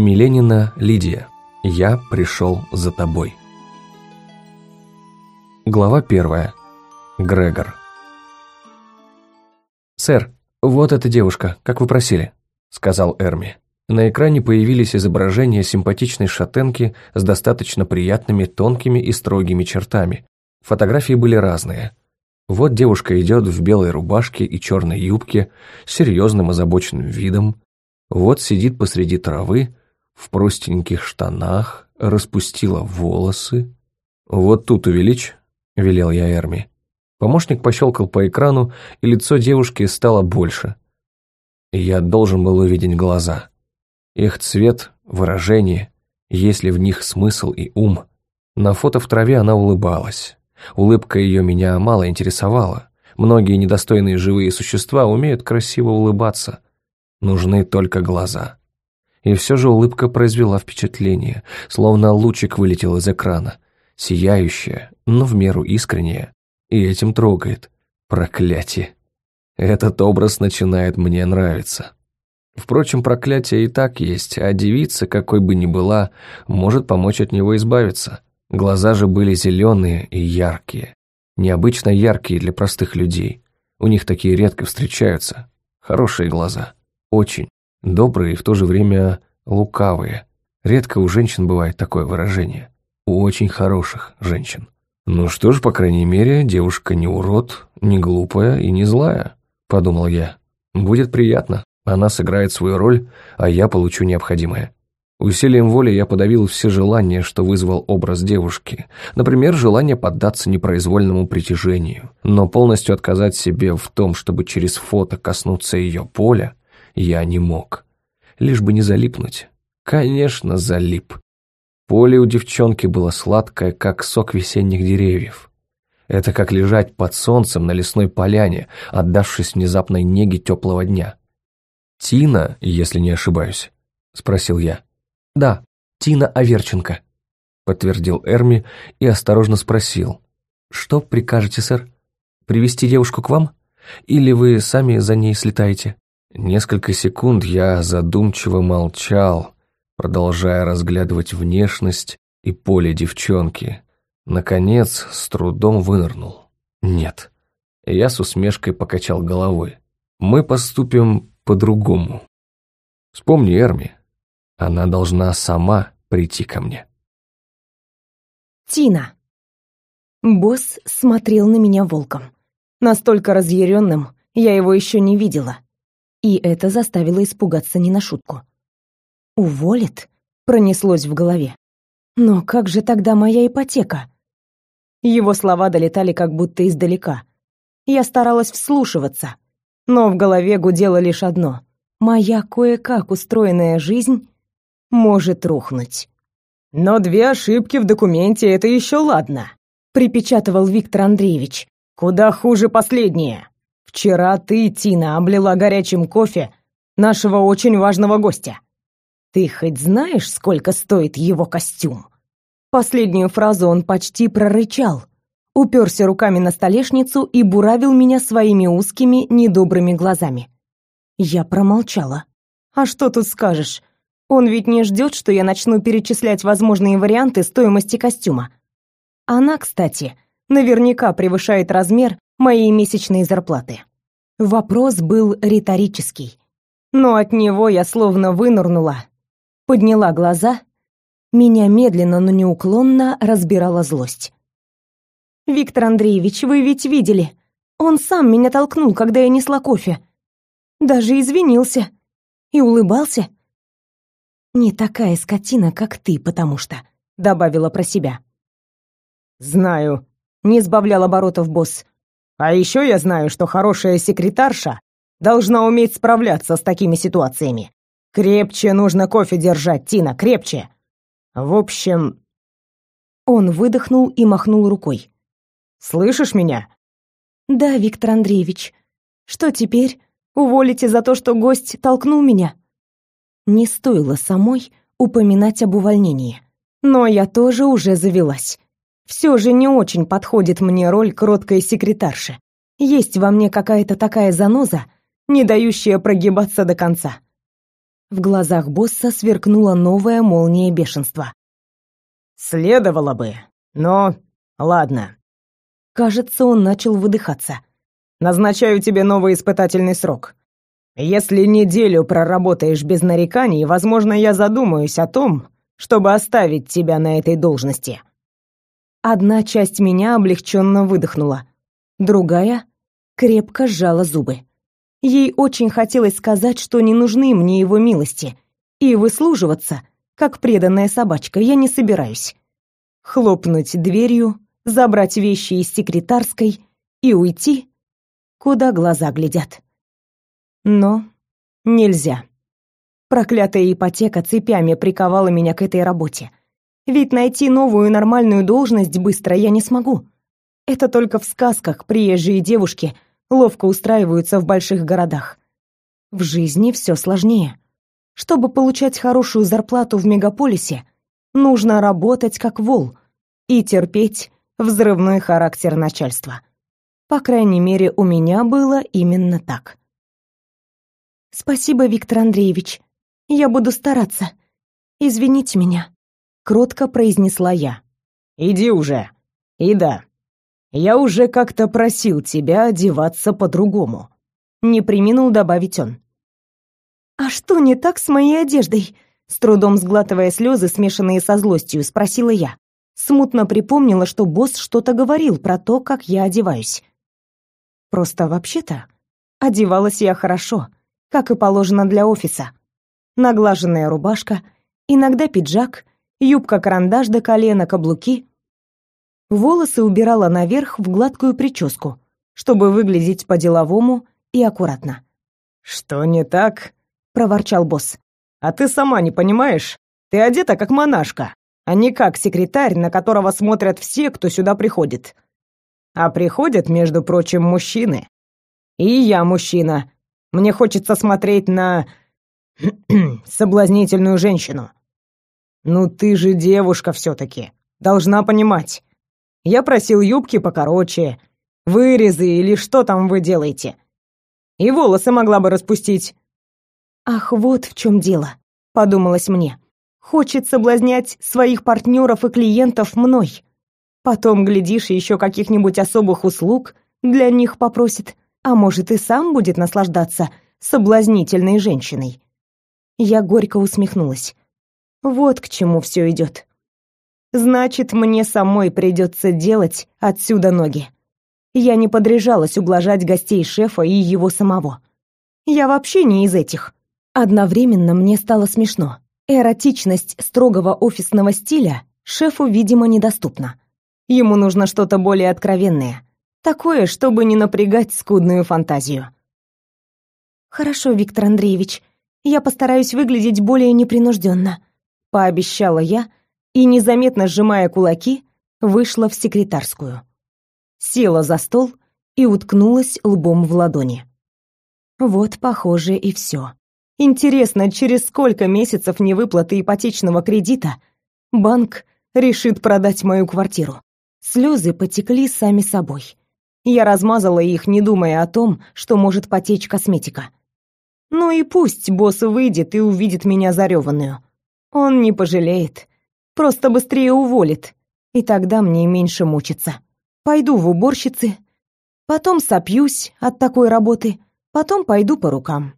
Миленина Лидия. Я пришел за тобой. Глава первая. Грегор. «Сэр, вот эта девушка, как вы просили», — сказал Эрми. На экране появились изображения симпатичной шатенки с достаточно приятными тонкими и строгими чертами. Фотографии были разные. Вот девушка идет в белой рубашке и черной юбке, с серьезным озабоченным видом. Вот сидит посреди травы, в простеньких штанах, распустила волосы. «Вот тут увеличь», — велел я Эрми. Помощник пощелкал по экрану, и лицо девушки стало больше. Я должен был увидеть глаза. Их цвет, выражение, есть ли в них смысл и ум. На фото в траве она улыбалась. Улыбка ее меня мало интересовала. Многие недостойные живые существа умеют красиво улыбаться. Нужны только глаза. И все же улыбка произвела впечатление, словно лучик вылетел из экрана. Сияющая, но в меру искренняя. И этим трогает. Проклятие. Этот образ начинает мне нравиться. Впрочем, проклятие и так есть, а девица, какой бы ни была, может помочь от него избавиться. Глаза же были зеленые и яркие. Необычно яркие для простых людей. У них такие редко встречаются. Хорошие глаза. Очень. Добрые и в то же время лукавые. Редко у женщин бывает такое выражение. У очень хороших женщин. Ну что ж, по крайней мере, девушка не урод, не глупая и не злая, подумал я. Будет приятно. Она сыграет свою роль, а я получу необходимое. Усилием воли я подавил все желания, что вызвал образ девушки. Например, желание поддаться непроизвольному притяжению. Но полностью отказать себе в том, чтобы через фото коснуться ее поля, я не мог. Лишь бы не залипнуть. Конечно, залип. Поле у девчонки было сладкое, как сок весенних деревьев. Это как лежать под солнцем на лесной поляне, отдавшись внезапной неге теплого дня. «Тина, если не ошибаюсь?» – спросил я. «Да, Тина Аверченко», – подтвердил Эрми и осторожно спросил. «Что прикажете, сэр? Привести девушку к вам? Или вы сами за ней слетаете?» Несколько секунд я задумчиво молчал, продолжая разглядывать внешность и поле девчонки. Наконец, с трудом вынырнул. «Нет». Я с усмешкой покачал головой. «Мы поступим по-другому. Вспомни Эрми. Она должна сама прийти ко мне. Тина. Босс смотрел на меня волком. Настолько разъяренным я его еще не видела. И это заставило испугаться не на шутку. «Уволит?» — пронеслось в голове. «Но как же тогда моя ипотека?» Его слова долетали как будто издалека. Я старалась вслушиваться, но в голове гудело лишь одно. Моя кое-как устроенная жизнь может рухнуть. «Но две ошибки в документе — это еще ладно», — припечатывал Виктор Андреевич. «Куда хуже последнее. Вчера ты, Тина, облила горячим кофе нашего очень важного гостя. Ты хоть знаешь, сколько стоит его костюм?» Последнюю фразу он почти прорычал, уперся руками на столешницу и буравил меня своими узкими, недобрыми глазами. Я промолчала. А что тут скажешь? Он ведь не ждет, что я начну перечислять возможные варианты стоимости костюма. Она, кстати, наверняка превышает размер моей месячной зарплаты. Вопрос был риторический. Но от него я словно вынырнула, подняла глаза, меня медленно, но неуклонно разбирала злость. Виктор Андреевич, вы ведь видели. Он сам меня толкнул, когда я несла кофе. Даже извинился. И улыбался. Не такая скотина, как ты, потому что, добавила про себя. Знаю, не сбавлял оборотов босс. А еще я знаю, что хорошая секретарша должна уметь справляться с такими ситуациями. Крепче нужно кофе держать, Тина, крепче. В общем, он выдохнул и махнул рукой. Слышишь меня?» «Да, Виктор Андреевич. Что теперь? Уволите за то, что гость толкнул меня?» Не стоило самой упоминать об увольнении. Но я тоже уже завелась. Все же не очень подходит мне роль кроткой секретарши. Есть во мне какая-то такая заноза, не дающая прогибаться до конца. В глазах босса сверкнула новая молния бешенства. «Следовало бы, но... ладно». Кажется, он начал выдыхаться. «Назначаю тебе новый испытательный срок. Если неделю проработаешь без нареканий, возможно, я задумаюсь о том, чтобы оставить тебя на этой должности». Одна часть меня облегченно выдохнула, другая крепко сжала зубы. Ей очень хотелось сказать, что не нужны мне его милости, и выслуживаться, как преданная собачка, я не собираюсь. Хлопнуть дверью, забрать вещи из секретарской и уйти, куда глаза глядят. Но нельзя. Проклятая ипотека цепями приковала меня к этой работе. Ведь найти новую нормальную должность быстро я не смогу. Это только в сказках приезжие девушки ловко устраиваются в больших городах. В жизни все сложнее. Чтобы получать хорошую зарплату в мегаполисе, нужно работать как вол и терпеть взрывной характер начальства. По крайней мере, у меня было именно так. «Спасибо, Виктор Андреевич. Я буду стараться. Извините меня», — кротко произнесла я. «Иди уже. И да, я уже как-то просил тебя одеваться по-другому», — не приминул добавить он. «А что не так с моей одеждой?» С трудом сглатывая слезы, смешанные со злостью, спросила я. Смутно припомнила, что босс что-то говорил про то, как я одеваюсь. Просто вообще-то одевалась я хорошо — как и положено для офиса. Наглаженная рубашка, иногда пиджак, юбка-карандаш до колена, каблуки. Волосы убирала наверх в гладкую прическу, чтобы выглядеть по-деловому и аккуратно. «Что не так?» — проворчал босс. «А ты сама не понимаешь? Ты одета как монашка, а не как секретарь, на которого смотрят все, кто сюда приходит. А приходят, между прочим, мужчины. И я мужчина, мне хочется смотреть на... соблазнительную женщину. Ну ты же девушка все-таки. Должна понимать. Я просил юбки покороче, вырезы или что там вы делаете. И волосы могла бы распустить. Ах, вот в чем дело, подумалось мне. Хочет соблазнять своих партнеров и клиентов мной. Потом, глядишь, еще каких-нибудь особых услуг для них попросит а может и сам будет наслаждаться соблазнительной женщиной. Я горько усмехнулась. Вот к чему все идет. Значит, мне самой придется делать отсюда ноги. Я не подряжалась ублажать гостей шефа и его самого. Я вообще не из этих. Одновременно мне стало смешно. Эротичность строгого офисного стиля шефу, видимо, недоступна. Ему нужно что-то более откровенное — Такое, чтобы не напрягать скудную фантазию. «Хорошо, Виктор Андреевич, я постараюсь выглядеть более непринужденно», — пообещала я и, незаметно сжимая кулаки, вышла в секретарскую. Села за стол и уткнулась лбом в ладони. Вот, похоже, и все. Интересно, через сколько месяцев невыплаты ипотечного кредита банк решит продать мою квартиру? Слезы потекли сами собой. Я размазала их, не думая о том, что может потечь косметика. Ну и пусть босс выйдет и увидит меня зареванную. Он не пожалеет. Просто быстрее уволит. И тогда мне меньше мучиться. Пойду в уборщицы, потом сопьюсь от такой работы, потом пойду по рукам.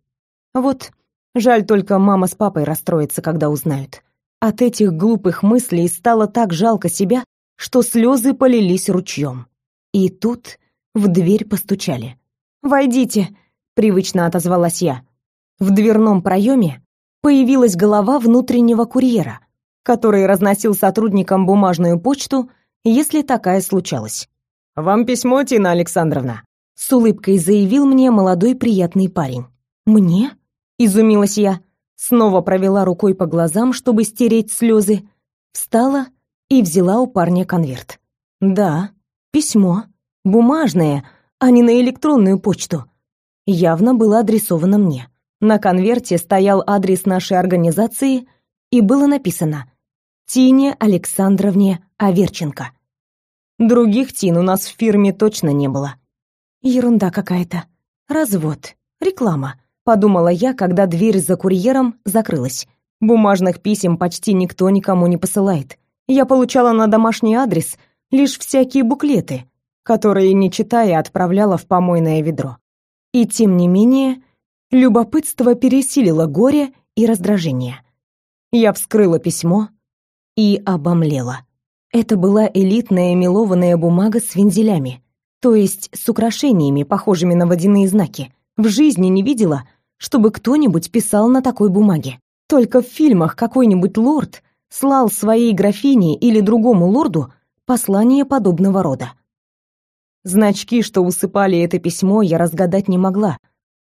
Вот, жаль только мама с папой расстроятся, когда узнают. От этих глупых мыслей стало так жалко себя, что слезы полились ручьем. И тут в дверь постучали. «Войдите», — привычно отозвалась я. В дверном проеме появилась голова внутреннего курьера, который разносил сотрудникам бумажную почту, если такая случалась. «Вам письмо, Тина Александровна», — с улыбкой заявил мне молодой приятный парень. «Мне?» — изумилась я. Снова провела рукой по глазам, чтобы стереть слезы, встала и взяла у парня конверт. «Да, письмо бумажное, а не на электронную почту. Явно было адресовано мне. На конверте стоял адрес нашей организации и было написано «Тине Александровне Аверченко». Других Тин у нас в фирме точно не было. Ерунда какая-то. Развод, реклама. подумала я, когда дверь за курьером закрылась. Бумажных писем почти никто никому не посылает. Я получала на домашний адрес лишь всякие буклеты, которые, не читая, отправляла в помойное ведро. И тем не менее, любопытство пересилило горе и раздражение. Я вскрыла письмо и обомлела. Это была элитная мелованная бумага с вензелями, то есть с украшениями, похожими на водяные знаки. В жизни не видела, чтобы кто-нибудь писал на такой бумаге. Только в фильмах какой-нибудь лорд слал своей графине или другому лорду послание подобного рода. Значки, что усыпали это письмо, я разгадать не могла,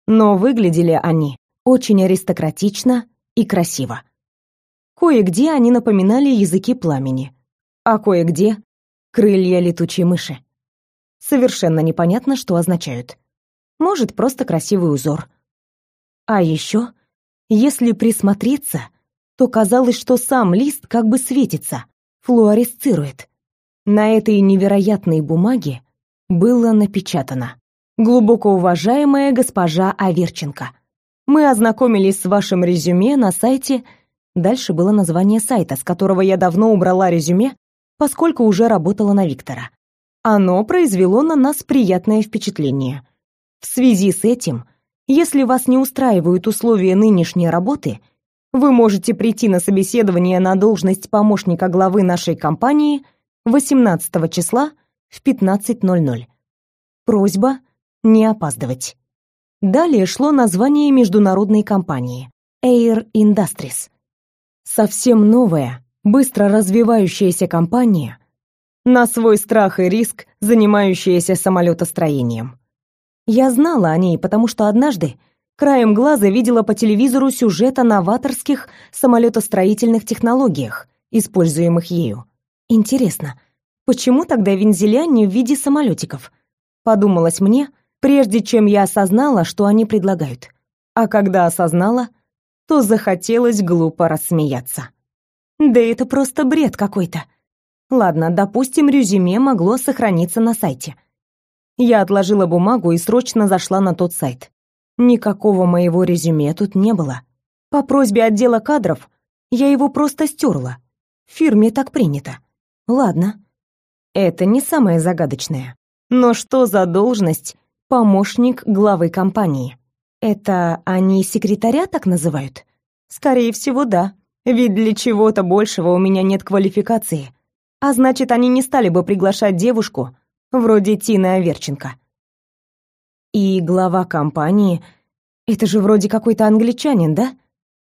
но выглядели они очень аристократично и красиво. Кое-где они напоминали языки пламени, а кое-где — крылья летучей мыши. Совершенно непонятно, что означают. Может, просто красивый узор. А еще, если присмотреться, то казалось, что сам лист как бы светится, флуоресцирует. На этой невероятной бумаге было напечатано «Глубоко уважаемая госпожа Аверченко, мы ознакомились с вашим резюме на сайте...» Дальше было название сайта, с которого я давно убрала резюме, поскольку уже работала на Виктора. Оно произвело на нас приятное впечатление. В связи с этим, если вас не устраивают условия нынешней работы, вы можете прийти на собеседование на должность помощника главы нашей компании 18 числа в 15.00. Просьба не опаздывать. Далее шло название международной компании Air Industries. Совсем новая, быстро развивающаяся компания, на свой страх и риск занимающаяся самолетостроением. Я знала о ней, потому что однажды краем глаза видела по телевизору сюжет о новаторских самолетостроительных технологиях, используемых ею. Интересно, почему тогда вензеля не в виде самолетиков? Подумалось мне, прежде чем я осознала, что они предлагают. А когда осознала, то захотелось глупо рассмеяться. Да это просто бред какой-то. Ладно, допустим, резюме могло сохраниться на сайте. Я отложила бумагу и срочно зашла на тот сайт. Никакого моего резюме тут не было. По просьбе отдела кадров я его просто стерла. В фирме так принято. Ладно. Это не самое загадочное. Но что за должность помощник главы компании? Это они секретаря так называют? Скорее всего, да. Ведь для чего-то большего у меня нет квалификации. А значит, они не стали бы приглашать девушку вроде Тины Аверченко. И глава компании — это же вроде какой-то англичанин, да?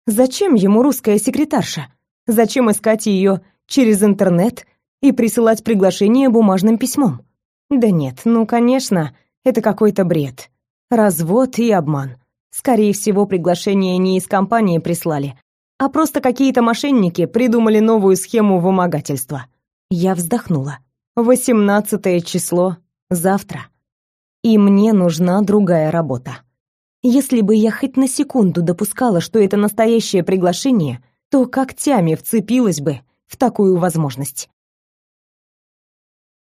Зачем ему русская секретарша? Зачем искать ее через интернет и присылать приглашение бумажным письмом? Да нет, ну, конечно, это какой-то бред. Развод и обман. Скорее всего, приглашение не из компании прислали, а просто какие-то мошенники придумали новую схему вымогательства. Я вздохнула. Восемнадцатое число завтра. И мне нужна другая работа. Если бы я хоть на секунду допускала, что это настоящее приглашение, то когтями вцепилась бы в такую возможность.